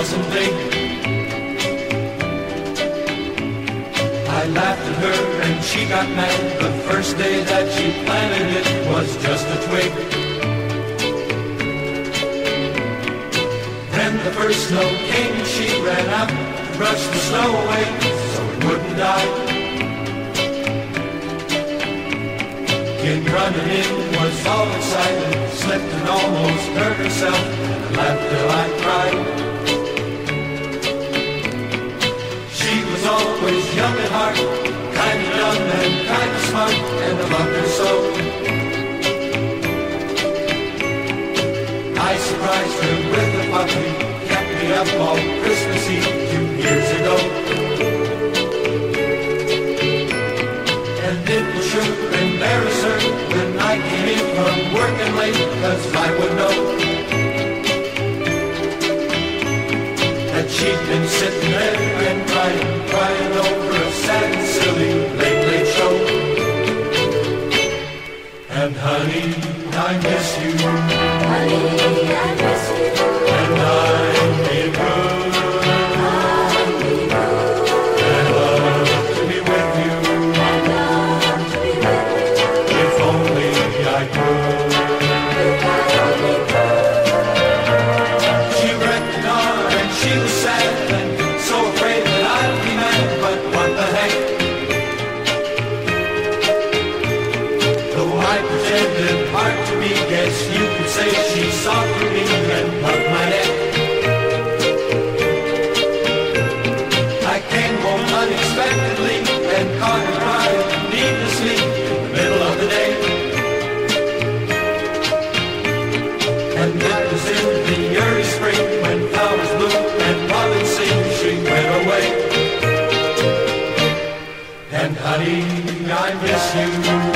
wasn't big. I laughed at her and she got mad. The first day that she planted it was just a twig. Then the first snow came and she ran out to brush the snow away so it wouldn't die. Came running in, was all excited, slipped and almost hurt herself, and laughed till I cried. Always young at heart, kind of dumb and kind of smart, and I loved her so. I surprised her with a puppy, kept me up all Christmas Eve two years ago. And it will sure embarrass her when I came in from working late, cause I would know. She'd been sitting there and crying, crying over a sad and silly late, late show. And honey, I miss you. Honey, I miss you. And I'm ain't good. darling, I miss you.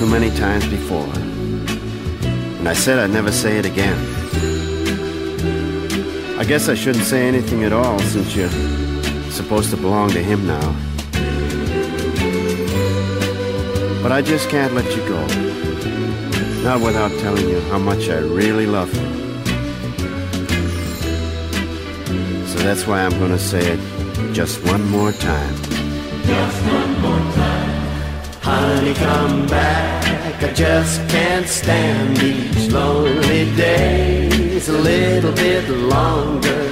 Too many times before. And I said I'd never say it again. I guess I shouldn't say anything at all since you're supposed to belong to him now. But I just can't let you go. Not without telling you how much I really love you. So that's why I'm gonna say it just one more time. Honey, come back. I just can't stand each lonely day. It's a little bit longer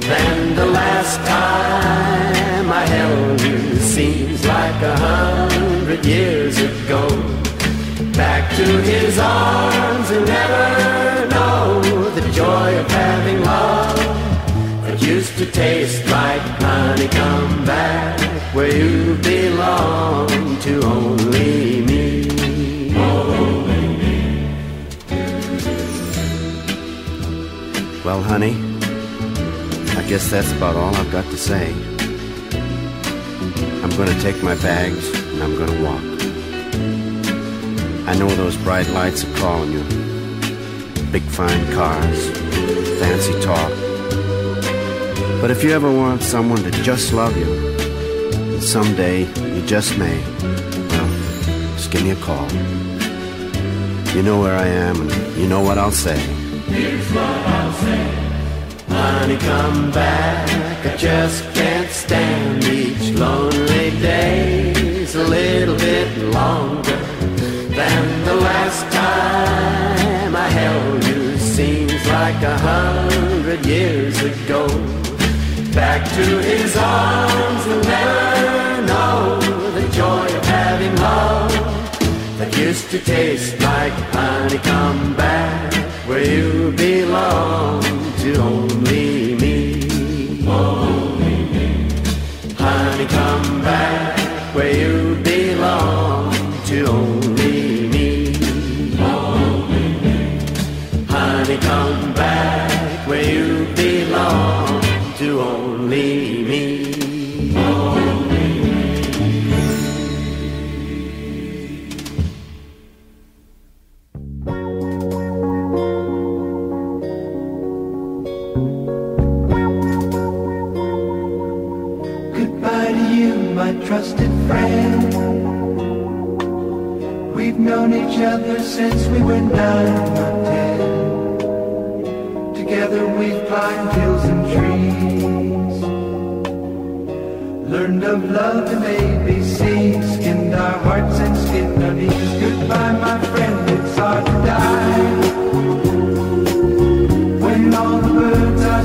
than the last time I held you. Seems like a hundred years ago. Back to his arms and never know the joy of having love. It used to taste like honey, come back where you belong to only me. Well, honey, I guess that's about all I've got to say. I'm gonna take my bags and I'm gonna walk. I know those bright lights are calling you. Big fine cars, fancy talk. But if you ever want someone to just love you, someday, you just may, well, just give me a call. You know where I am, and you know what I'll say. Here's what I'll say. Honey, come back. I just can't stand each lonely day. It's a little bit longer than the last time I held you. Seems like a hundred years ago. Back to his arms and never know the joy of having love that used to taste like honey. Come back where you belong to only me. Only me. Honey, come back where you belong friend. We've known each other since we were nine or ten. Together we've climbed hills and trees. Learned of love and ABC, skinned our hearts and skinned our knees. Goodbye, my friend, it's hard to die. When all the birds are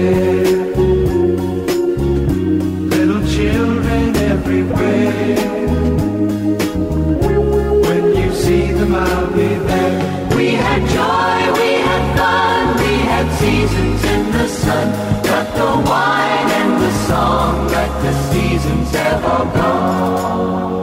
the little children everywhere. When you see them, I'll be there. We had joy, we had fun, we had seasons in the sun. But the wine and the song, like the seasons ever gone.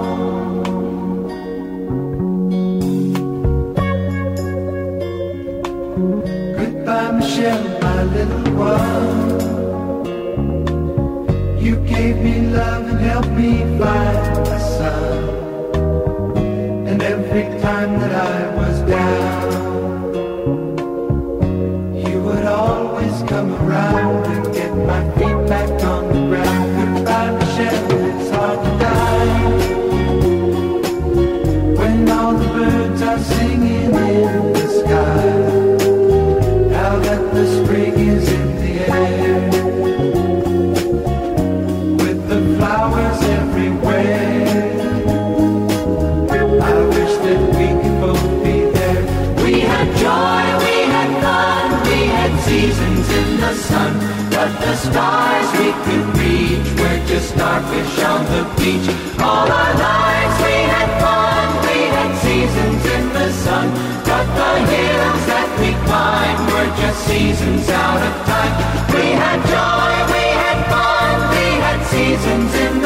Helped me find the sun. And every time that I stars we could reach were just starfish on the beach. All our lives we had fun, we had seasons in the sun. But the hills that we climbed were just seasons out of time. We had joy, we had fun, we had seasons in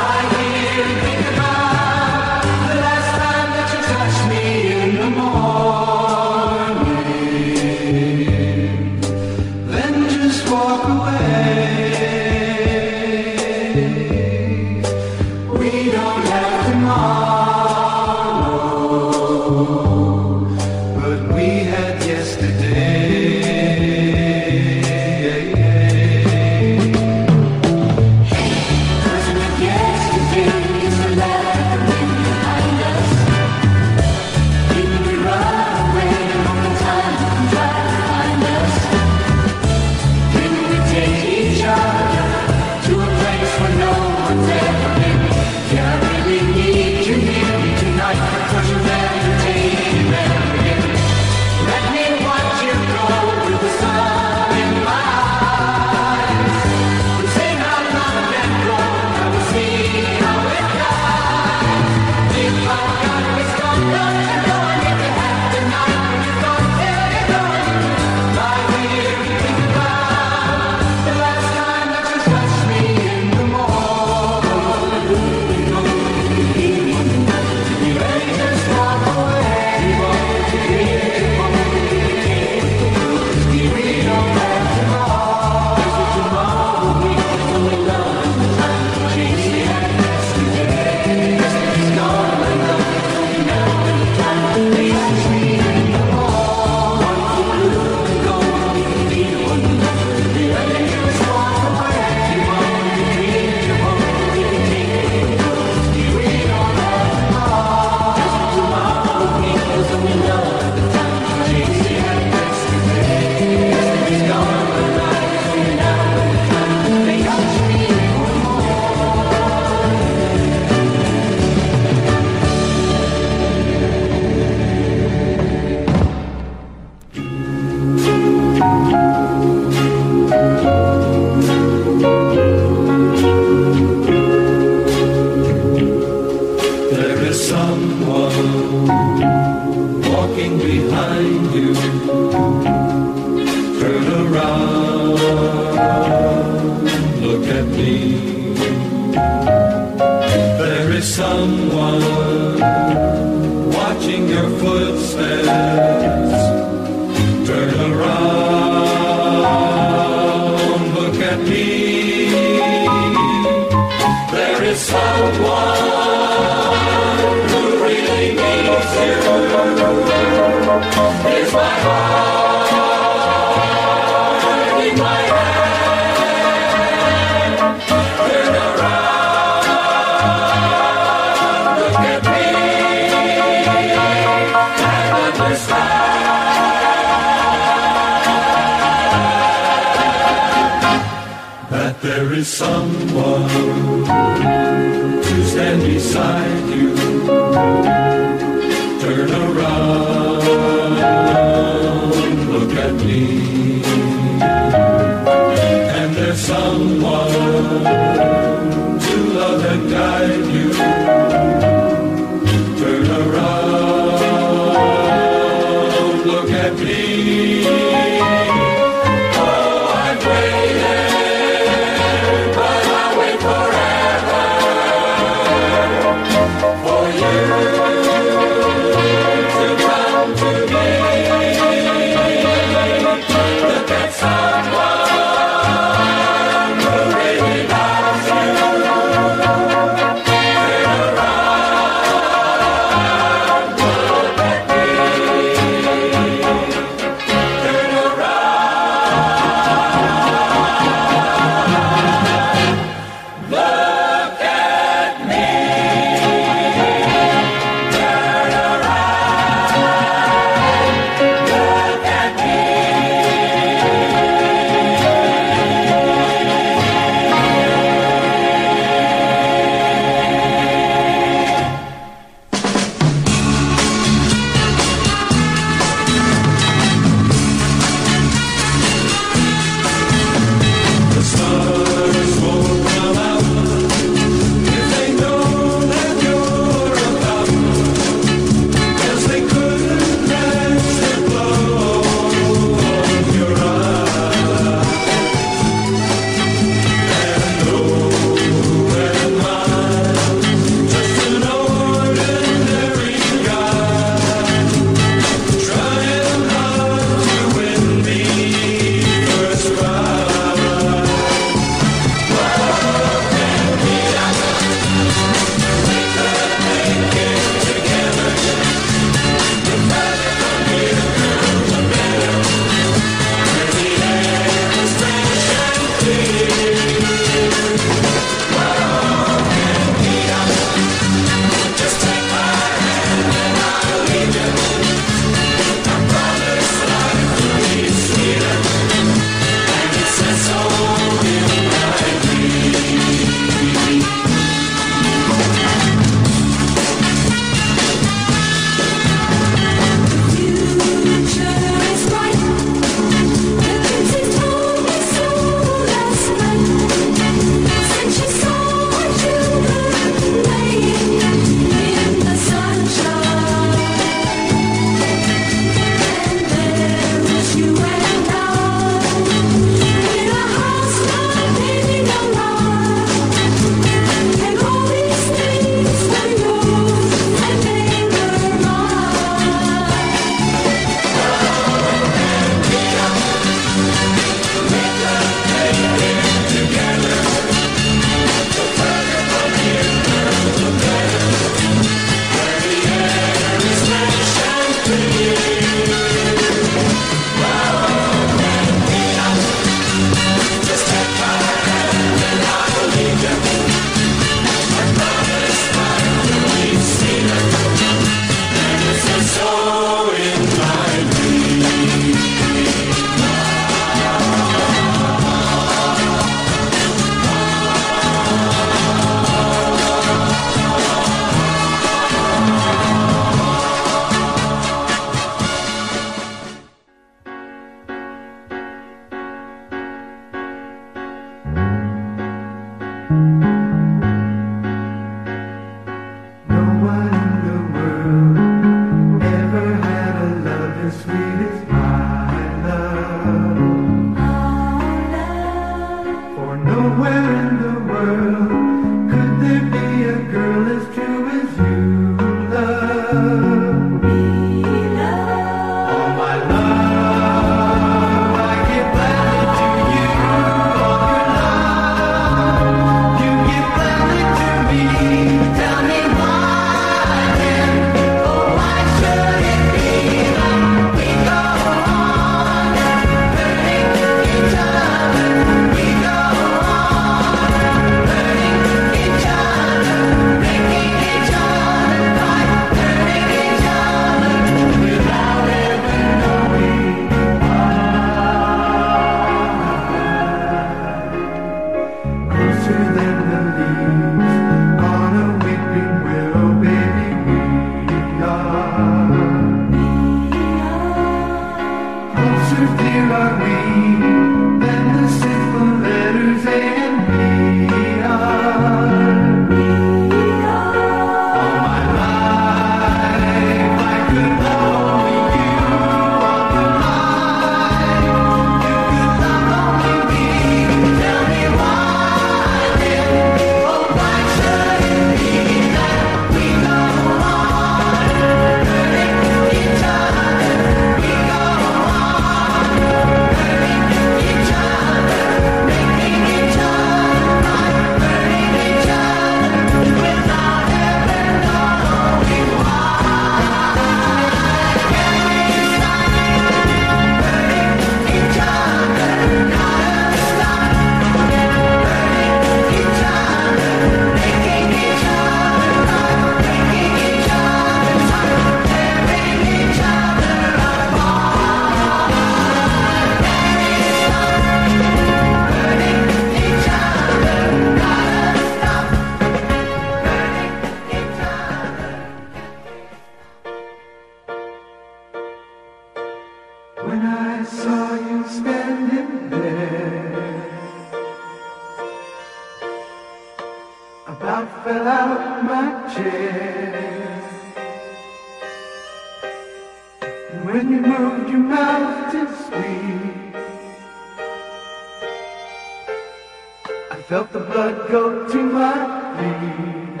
felt the blood go to my knees.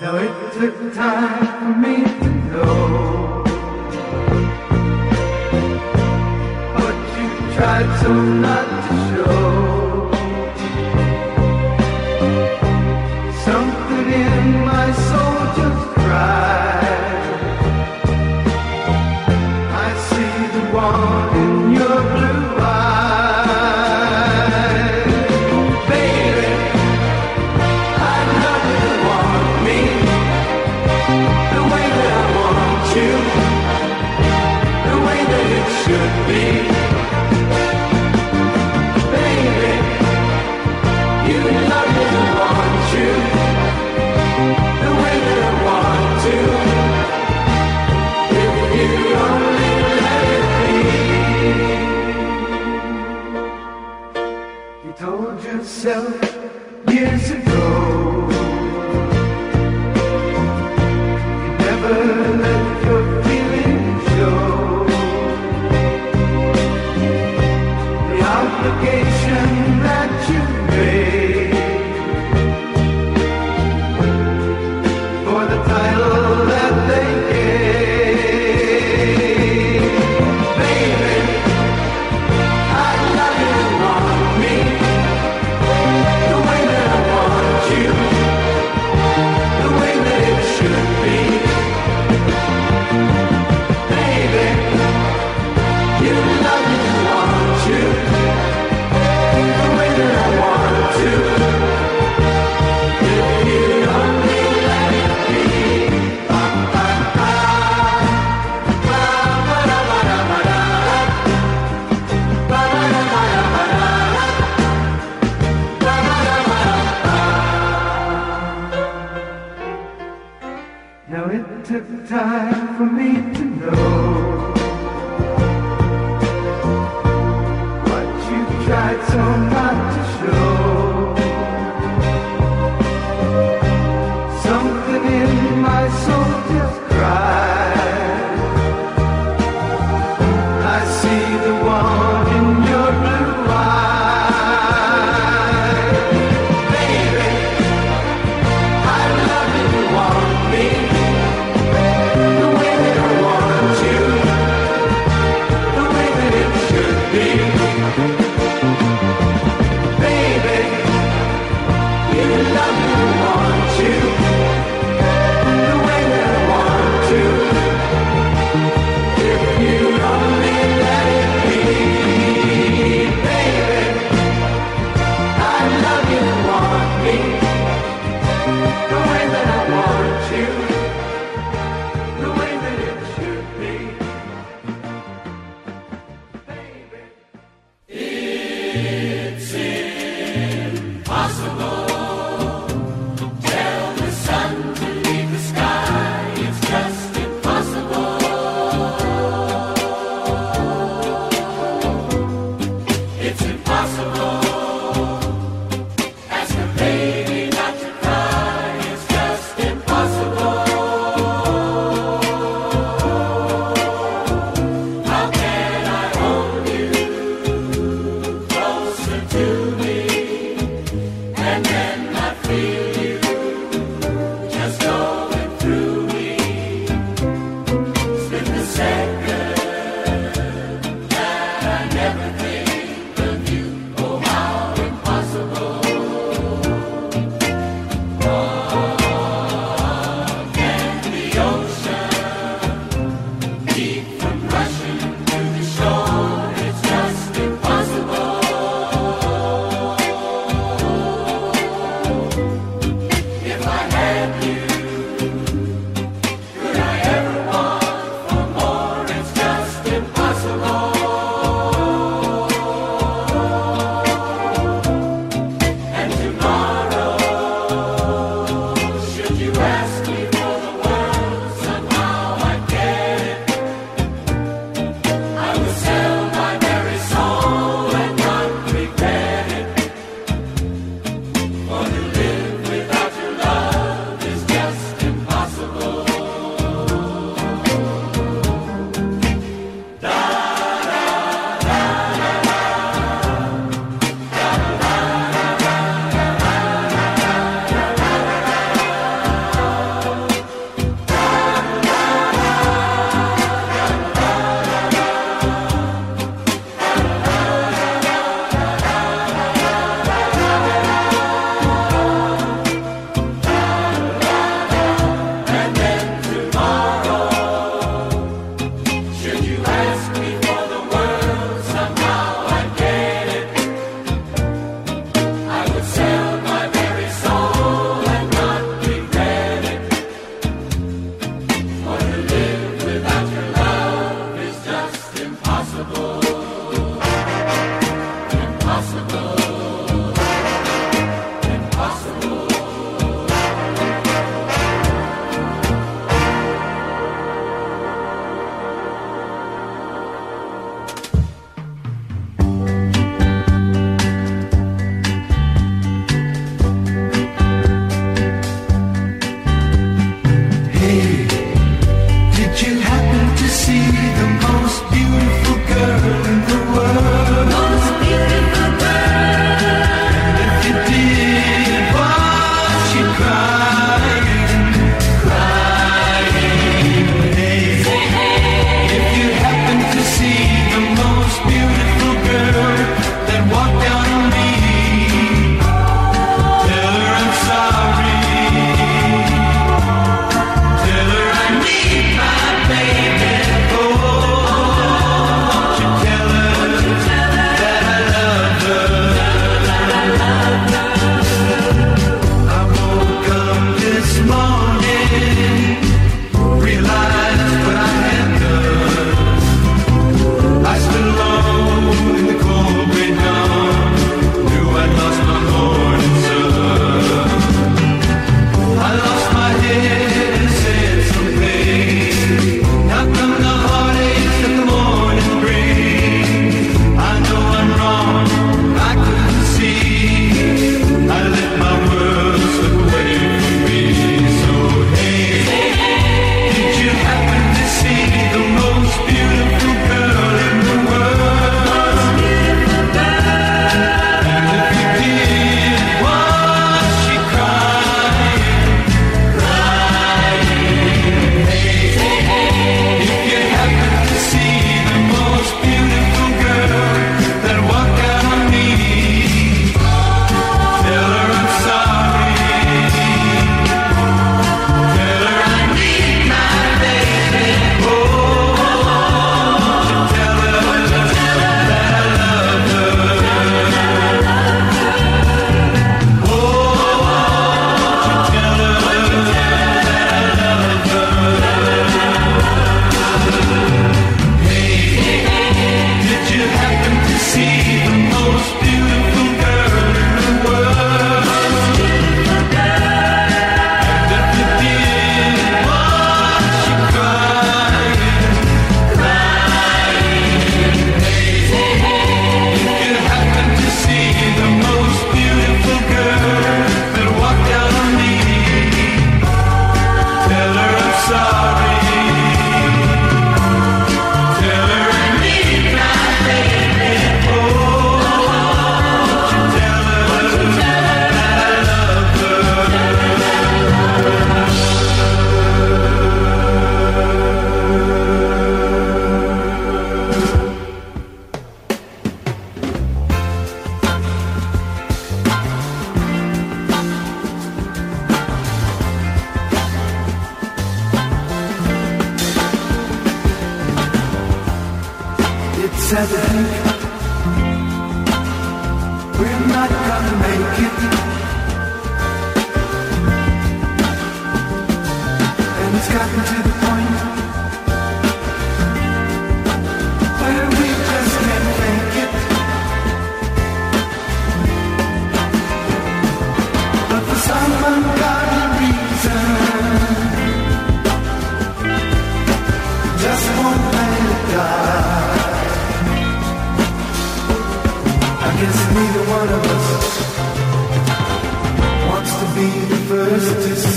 Now it took time for me to know. But you tried so not to show.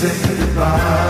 First to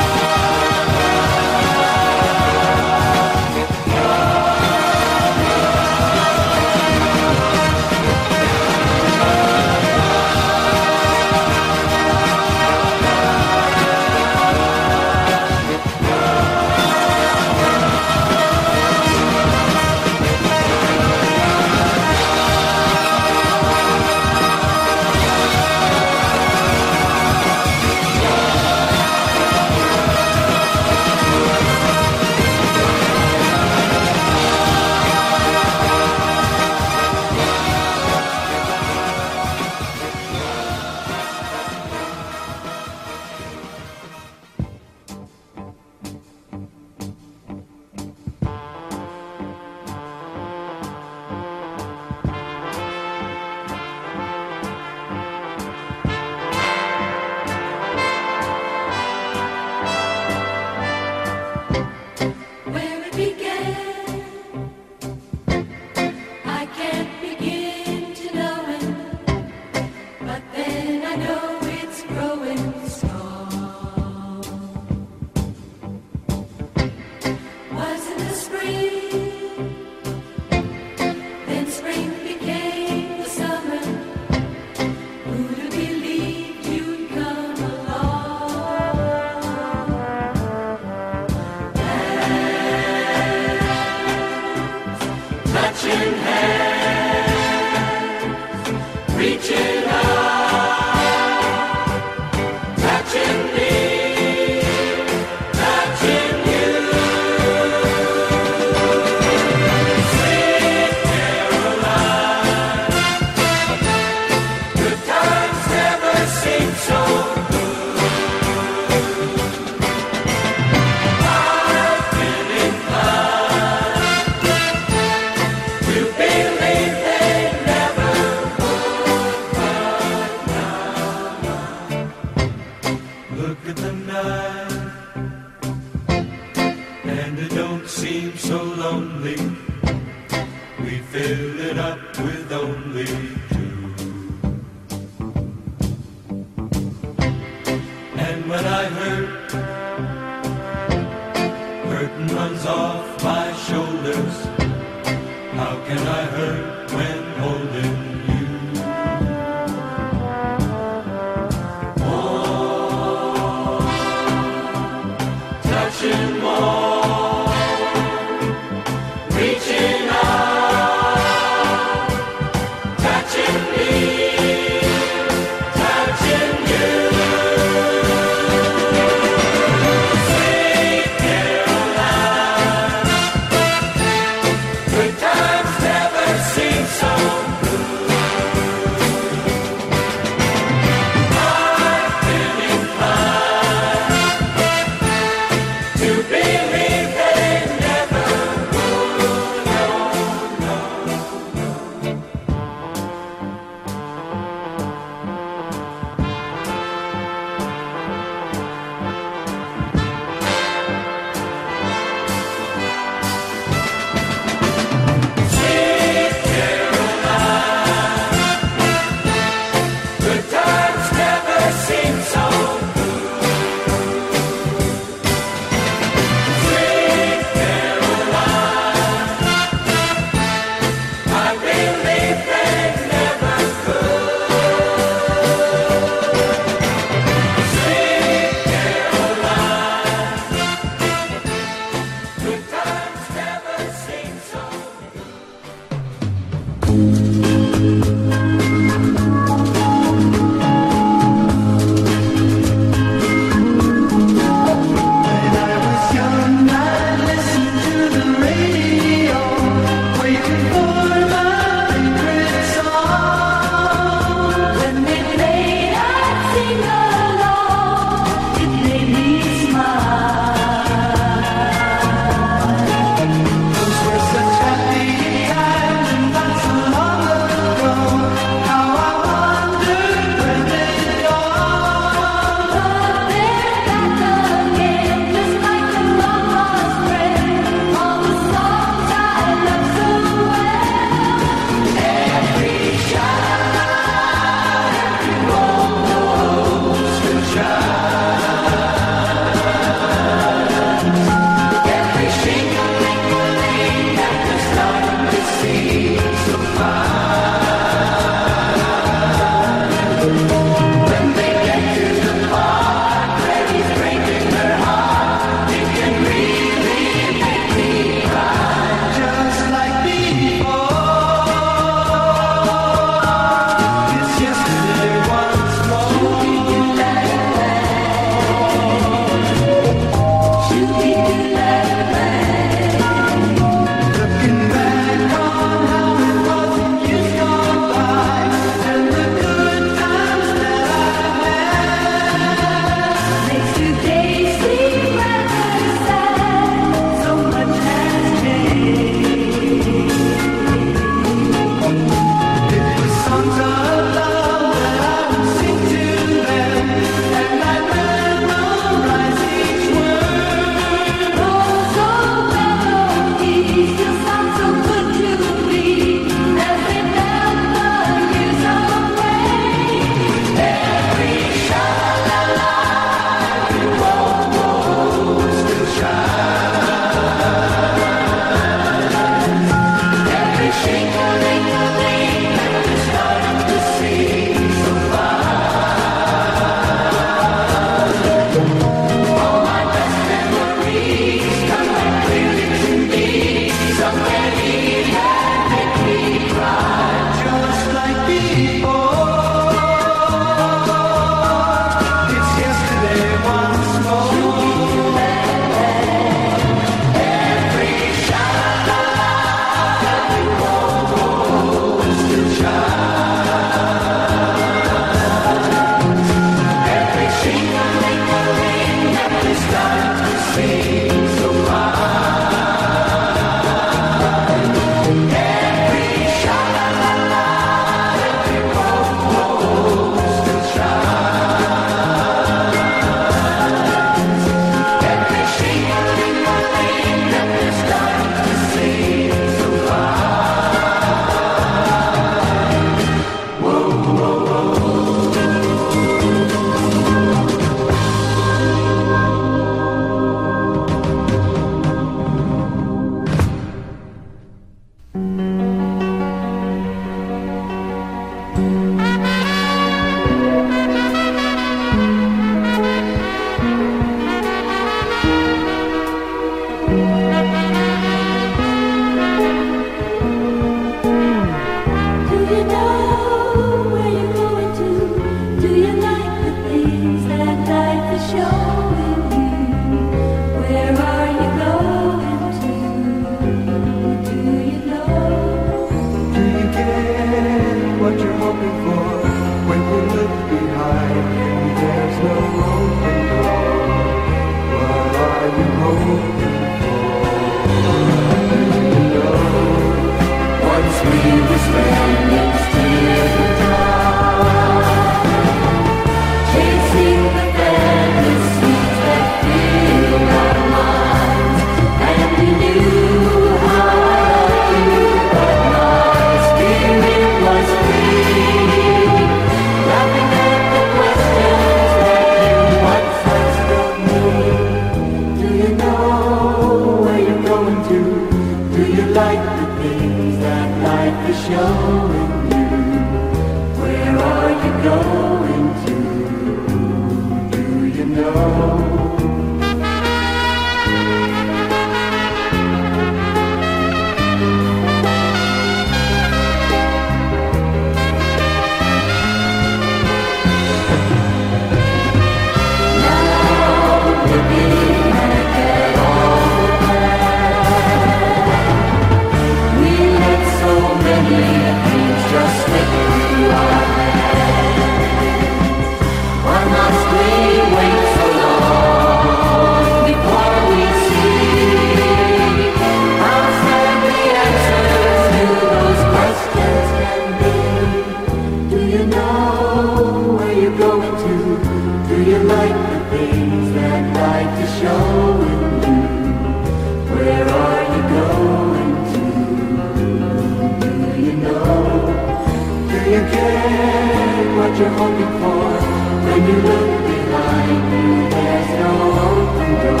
you look behind you, there's no open door.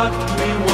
That brought me